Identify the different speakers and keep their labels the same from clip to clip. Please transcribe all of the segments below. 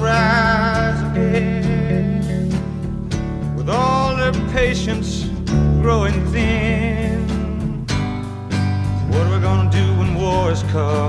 Speaker 1: rise again with all their patience growing thin. What are we gonna do when
Speaker 2: war is called?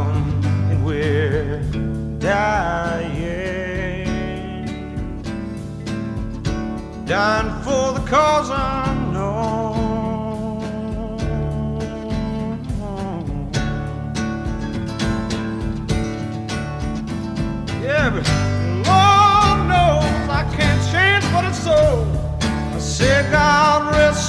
Speaker 2: cigarette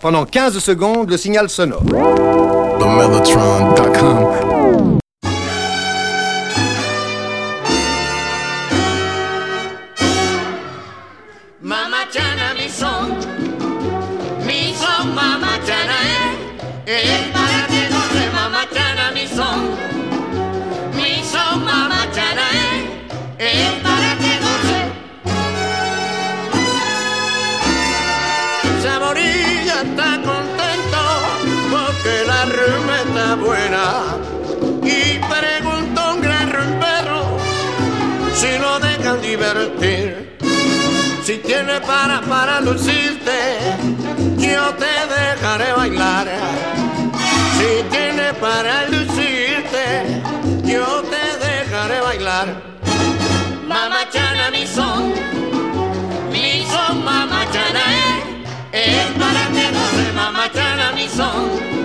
Speaker 2: Pendant 15 secondes, le signal sonore. divertir.
Speaker 3: Si tiene para para lucirte, yo te dejaré bailar. Si tiene para lucirte, yo te dejaré bailar.
Speaker 4: Mamachana mi son, mi son mamachana eh, es para que no mamachana mi son.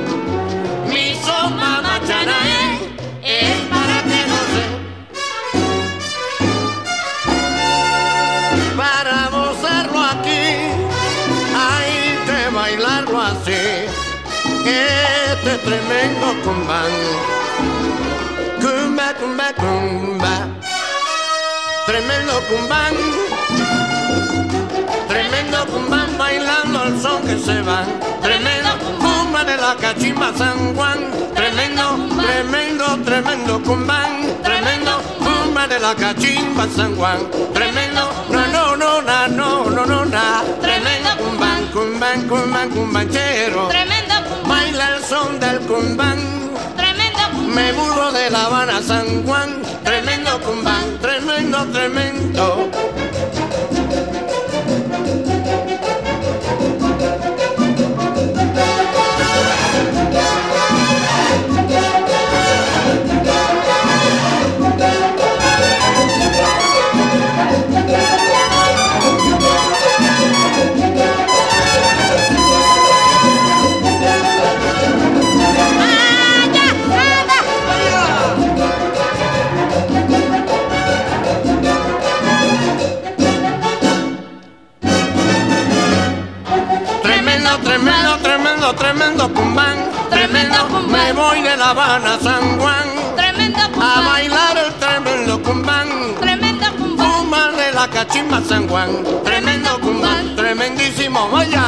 Speaker 3: tremendo cumban Cumba, cumba, cumba. Tremendo cumban Tremendo cumban bailando al son que se va. Tremendo cumba de la cachimba San Juan. Tremendo, tremendo, tremendo cumban Tremendo cumba de la cachimba San Juan. Tremendo, no, no, no, no no, no, no, na. Tremendo cumban Cumban cumban cumbanchero.
Speaker 4: Tremendo
Speaker 3: baila el son del cumbán.
Speaker 4: Tremendo cumbán.
Speaker 3: Me burro de La Habana, San Juan. Tremendo cumbán, tremendo, tremendo. tremendo cumbán,
Speaker 4: tremendo cumbán.
Speaker 3: Me voy de La Habana a San Juan,
Speaker 4: tremendo cumbán.
Speaker 3: A bailar el tremendo cumbán,
Speaker 4: tremendo cumbán.
Speaker 3: Cumbán de la cachimba San Juan, tremendo cumbán, tremendísimo, vaya.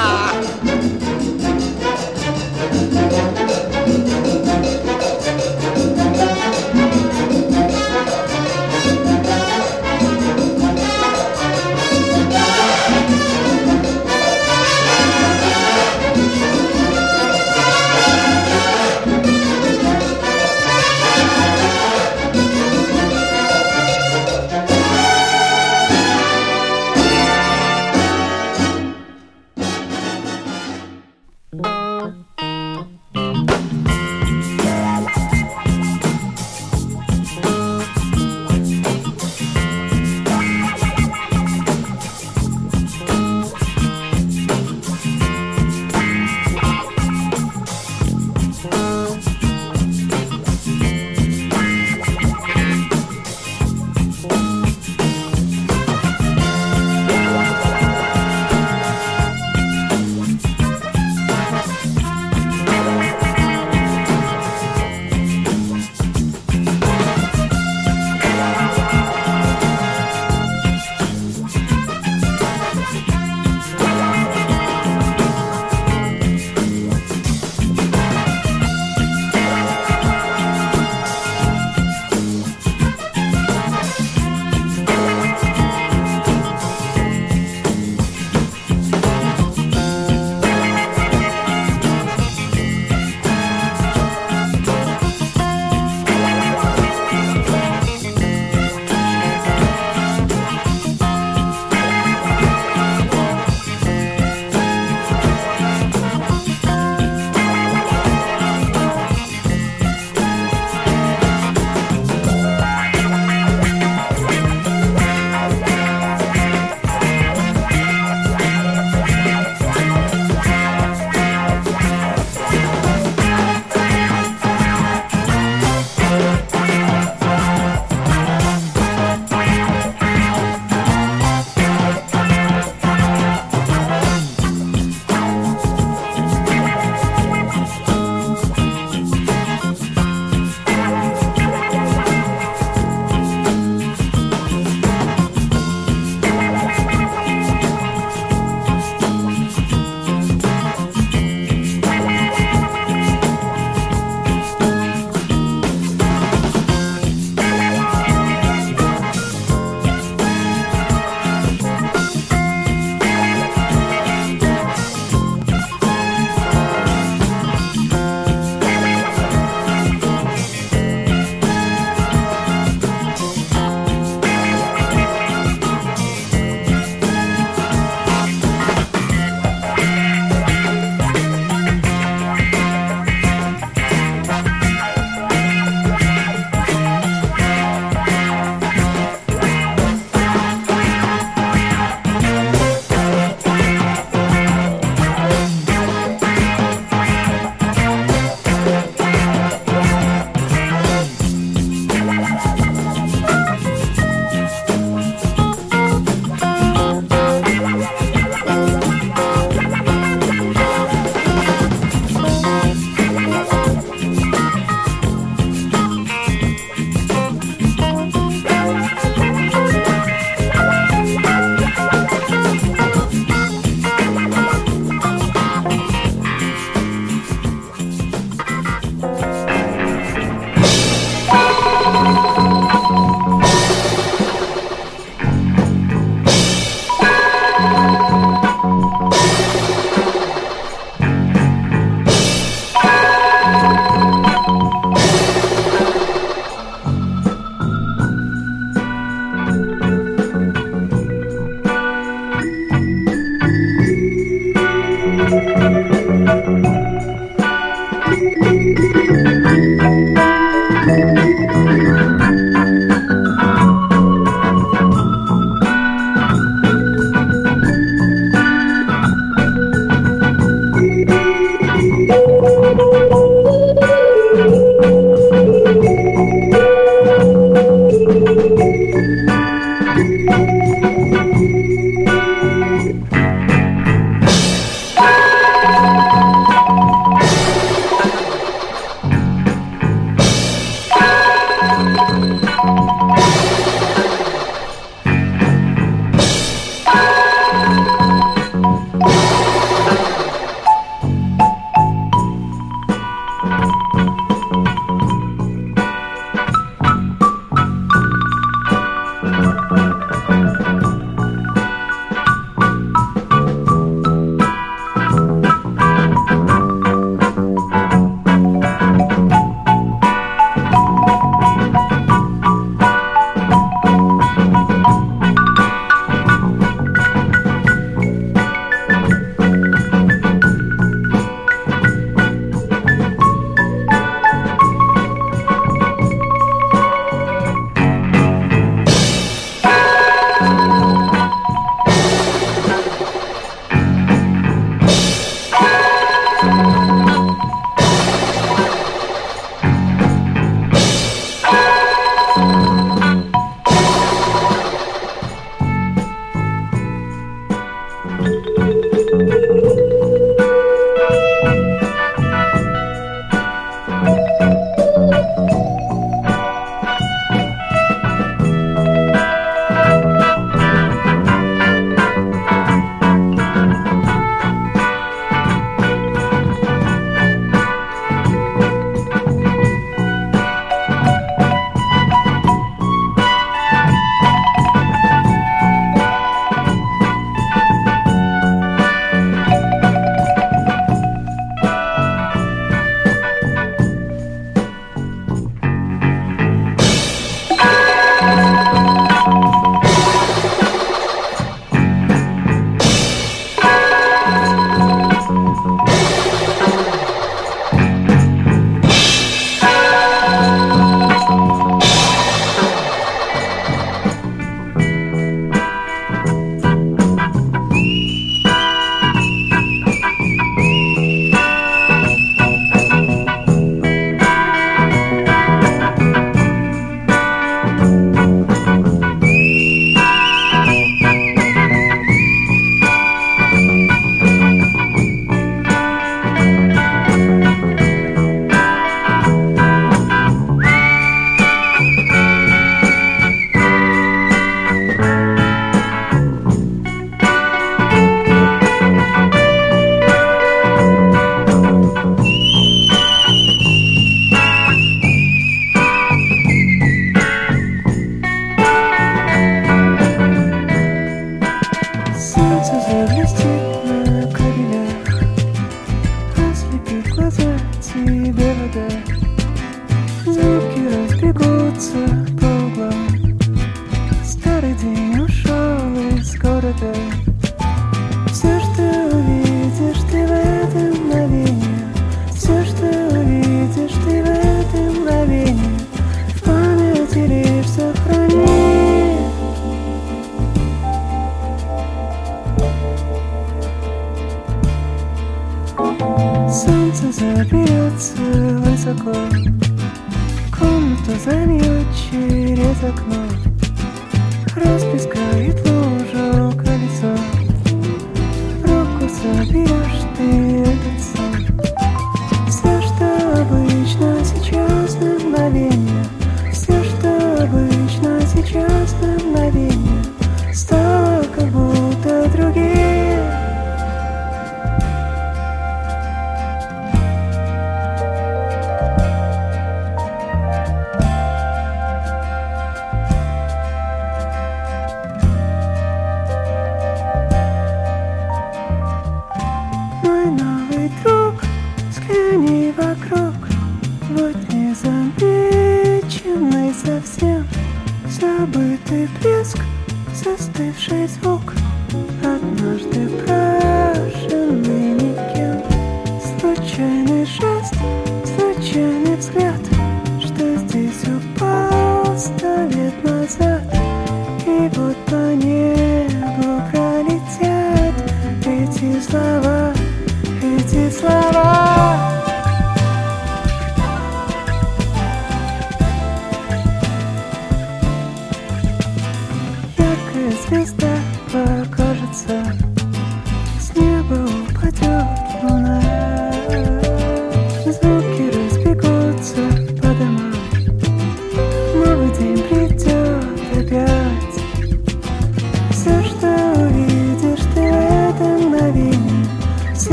Speaker 5: надежда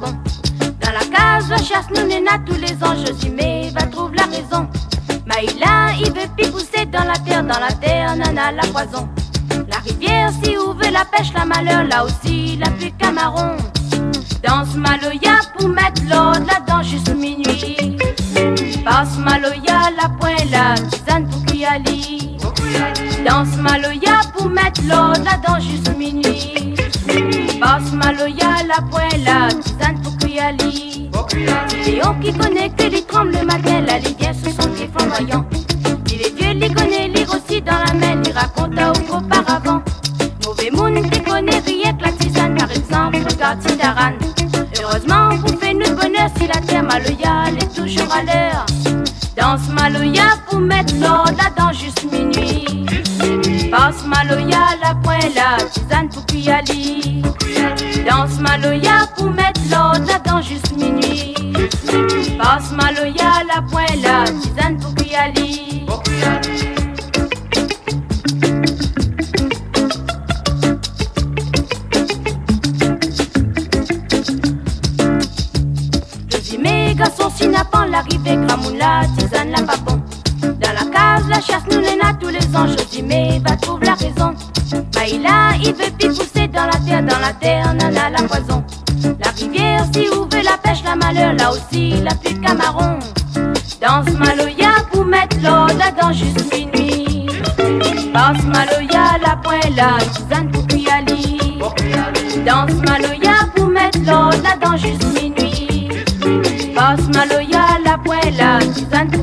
Speaker 5: Dans la case, la chasse nous a tous les ans, je suis va trouve la raison Maïla, il veut puis pousser dans la terre, dans la terre, nana la poison. La rivière, si ouvre la pêche, la malheur, là aussi la pluie camaron. Danse Maloya pour mettre l'eau là-dedans juste minuit. Passe Maloya la pointe, la tisane pour Danse Maloya pour mettre l'eau là-dedans juste minuit. aussi la flûte Camaron. Danse Maloya pour mettre l'eau dans juste minuit. Passe Maloya la poêle, tisane pour Kuyali. Danse Maloya pour mettre l'eau dans juste minuit. Passe Maloya la poêle, tisane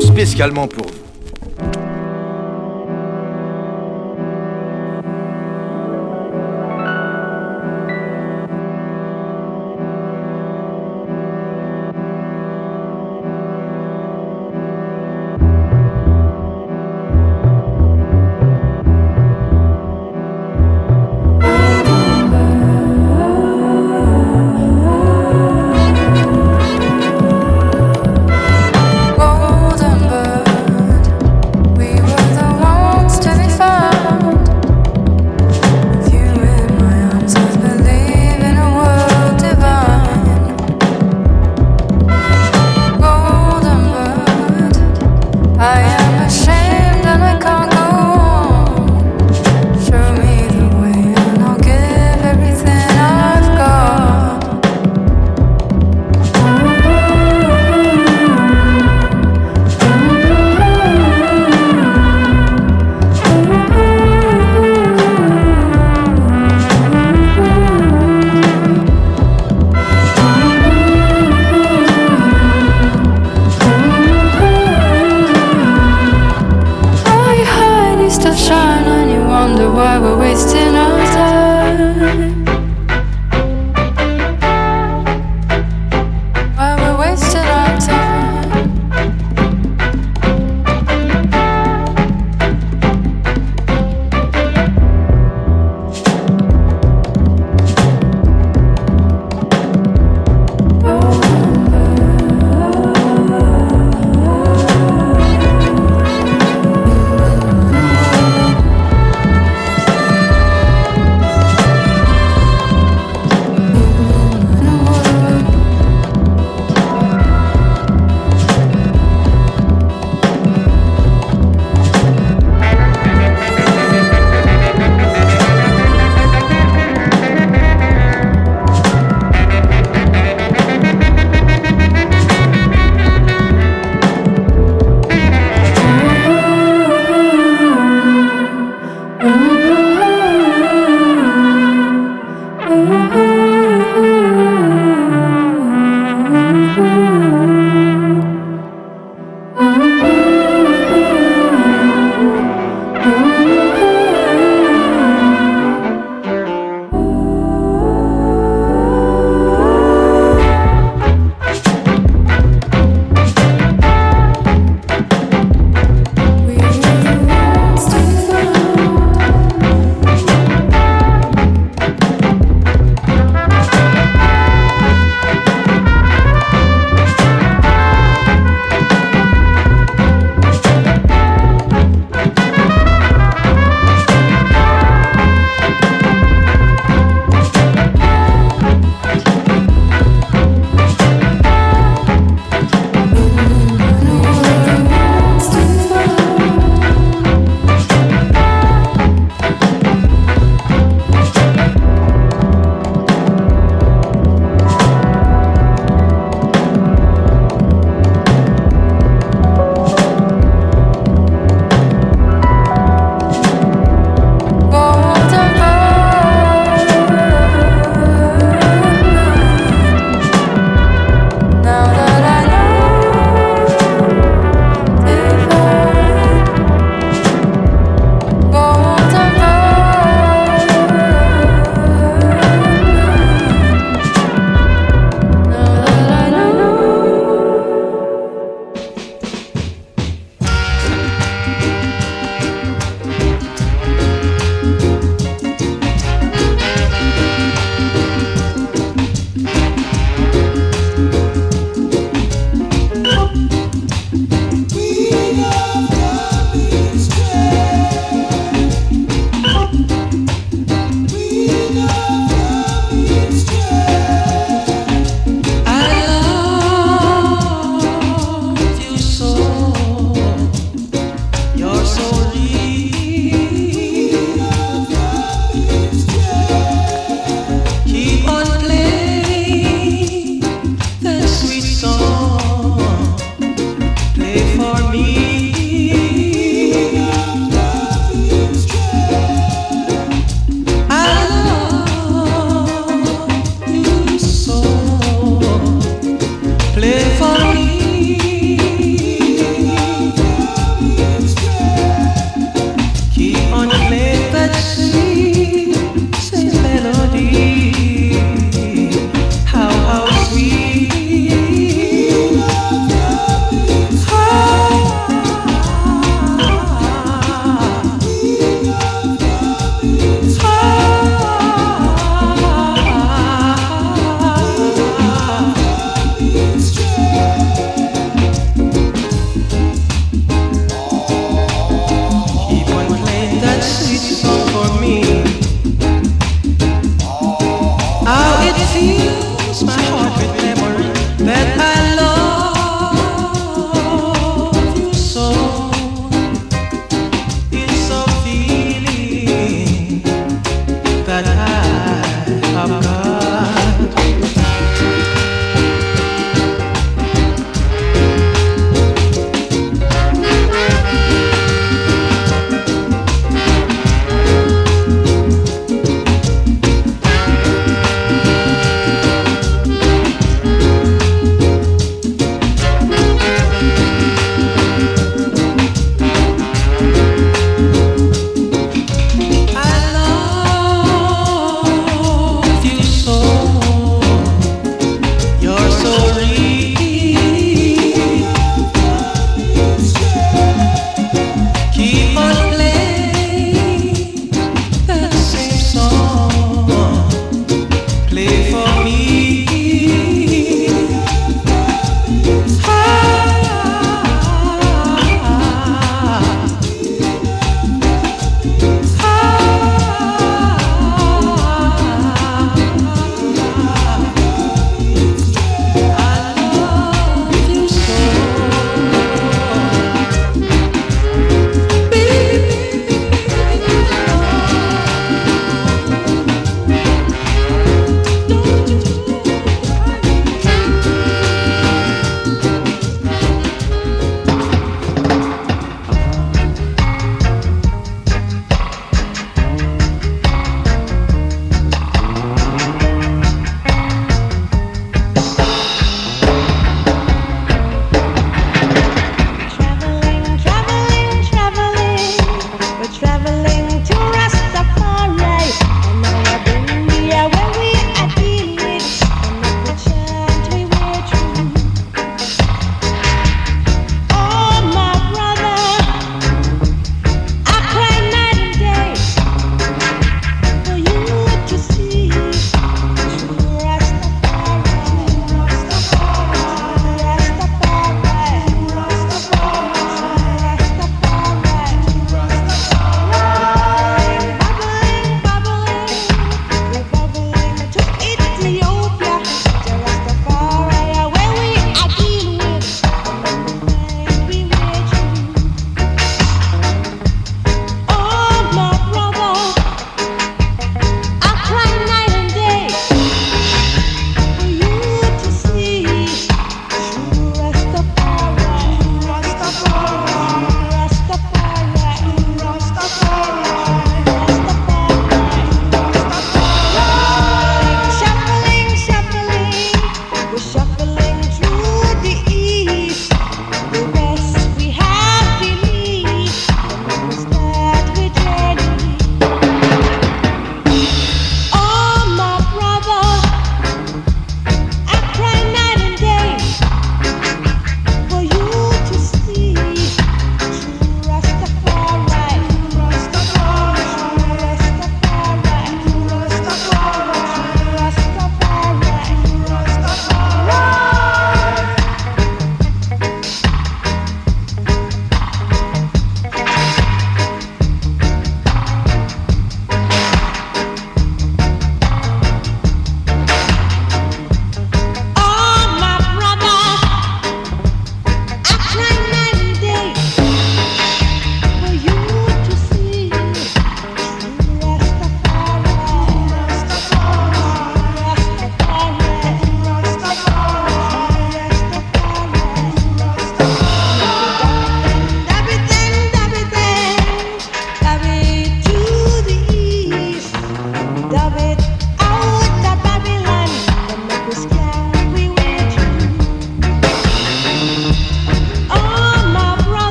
Speaker 6: Spécialement
Speaker 7: pour vous.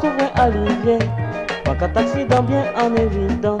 Speaker 8: Souvent à allié, pas qu'un accident bien en évidence.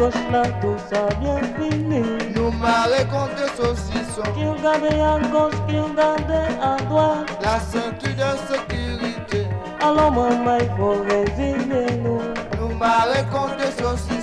Speaker 8: gos
Speaker 9: la
Speaker 8: dousa bien fini
Speaker 9: Nous mare kontre sosison
Speaker 8: Ki ou gade a gos, ki ou a
Speaker 9: La ceinture de sécurité.
Speaker 8: Alon mwen may pou rezine Nous
Speaker 9: Nou mare kontre sosison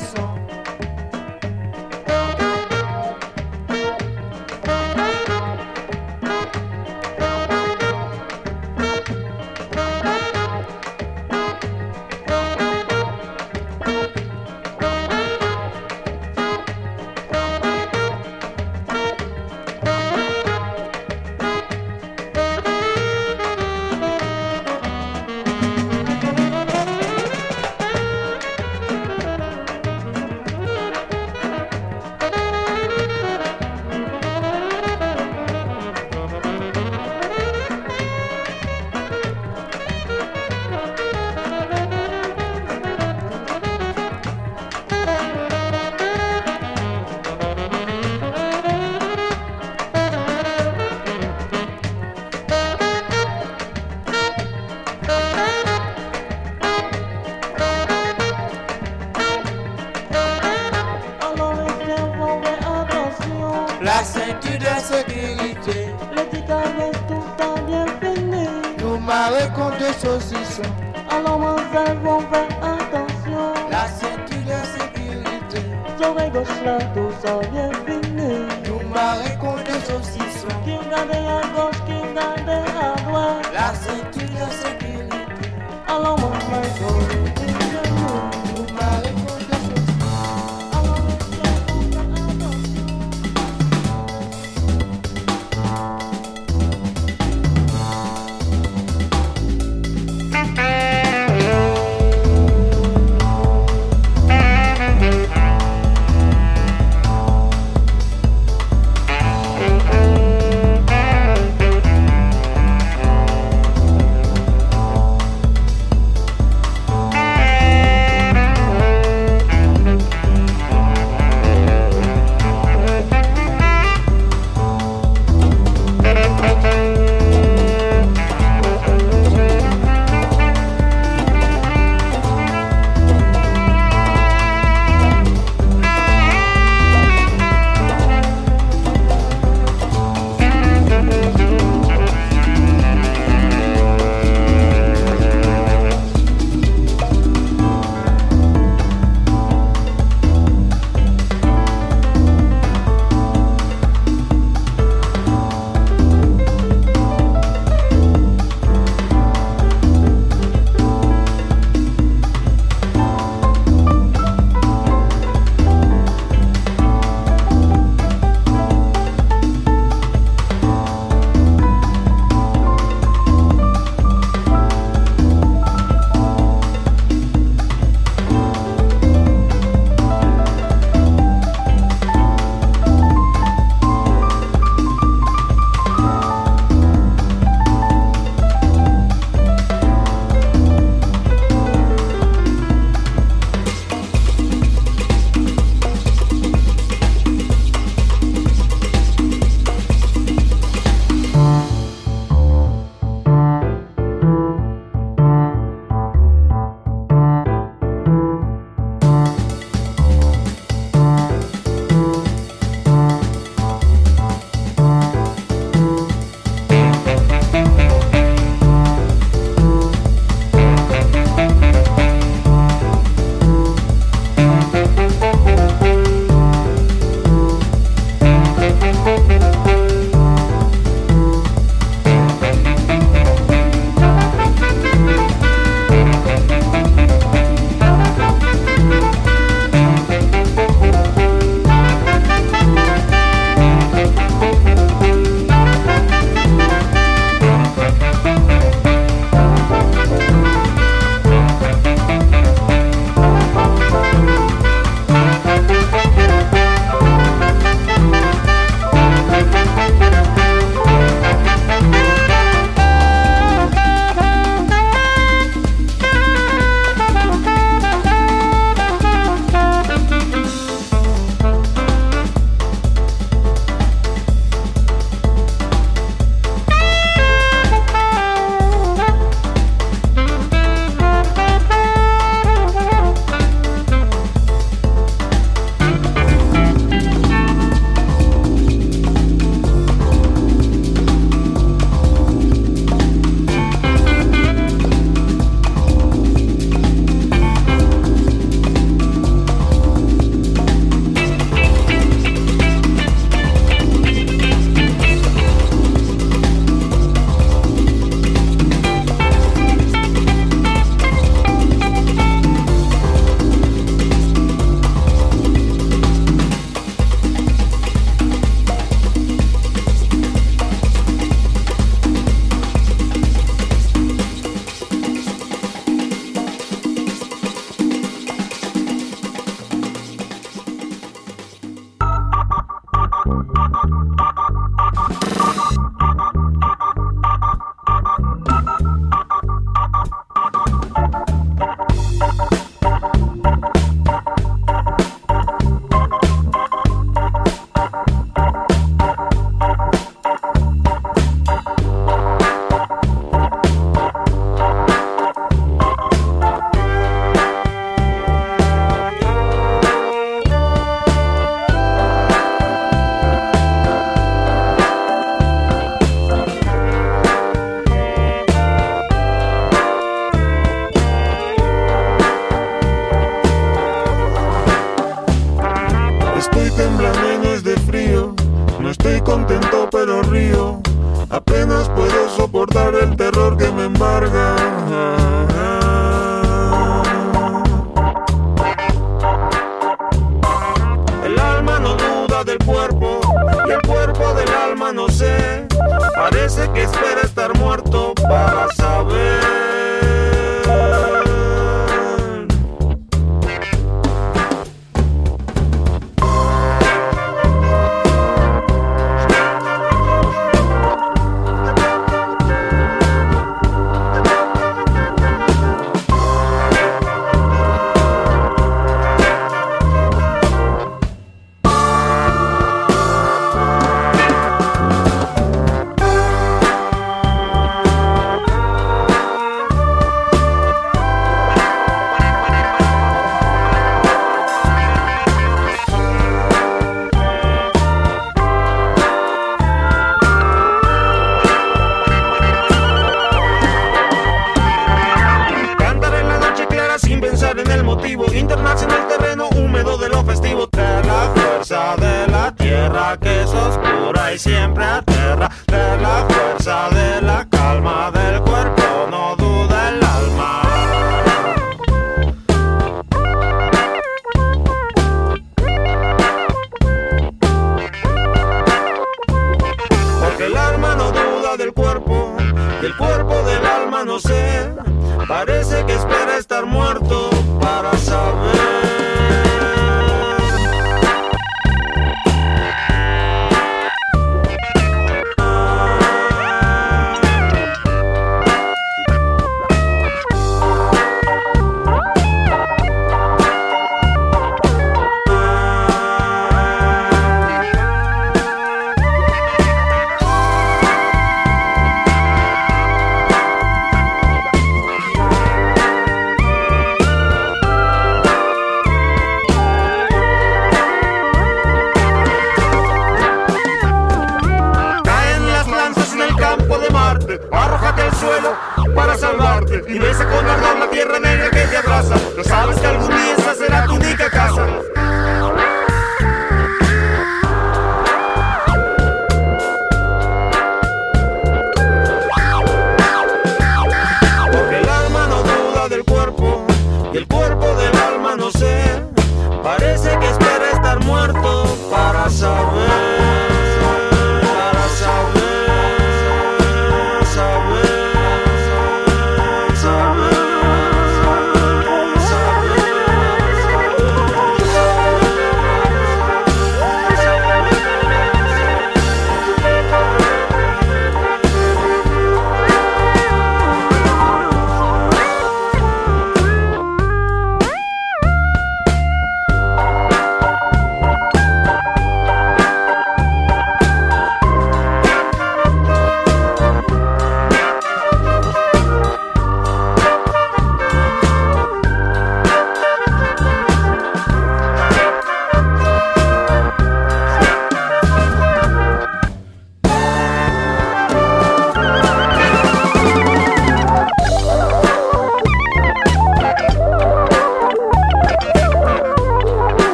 Speaker 10: Apenas puedo soportar el terror que me embarga. El alma no duda del cuerpo y el cuerpo del alma no sé. Parece que espera estar muerto para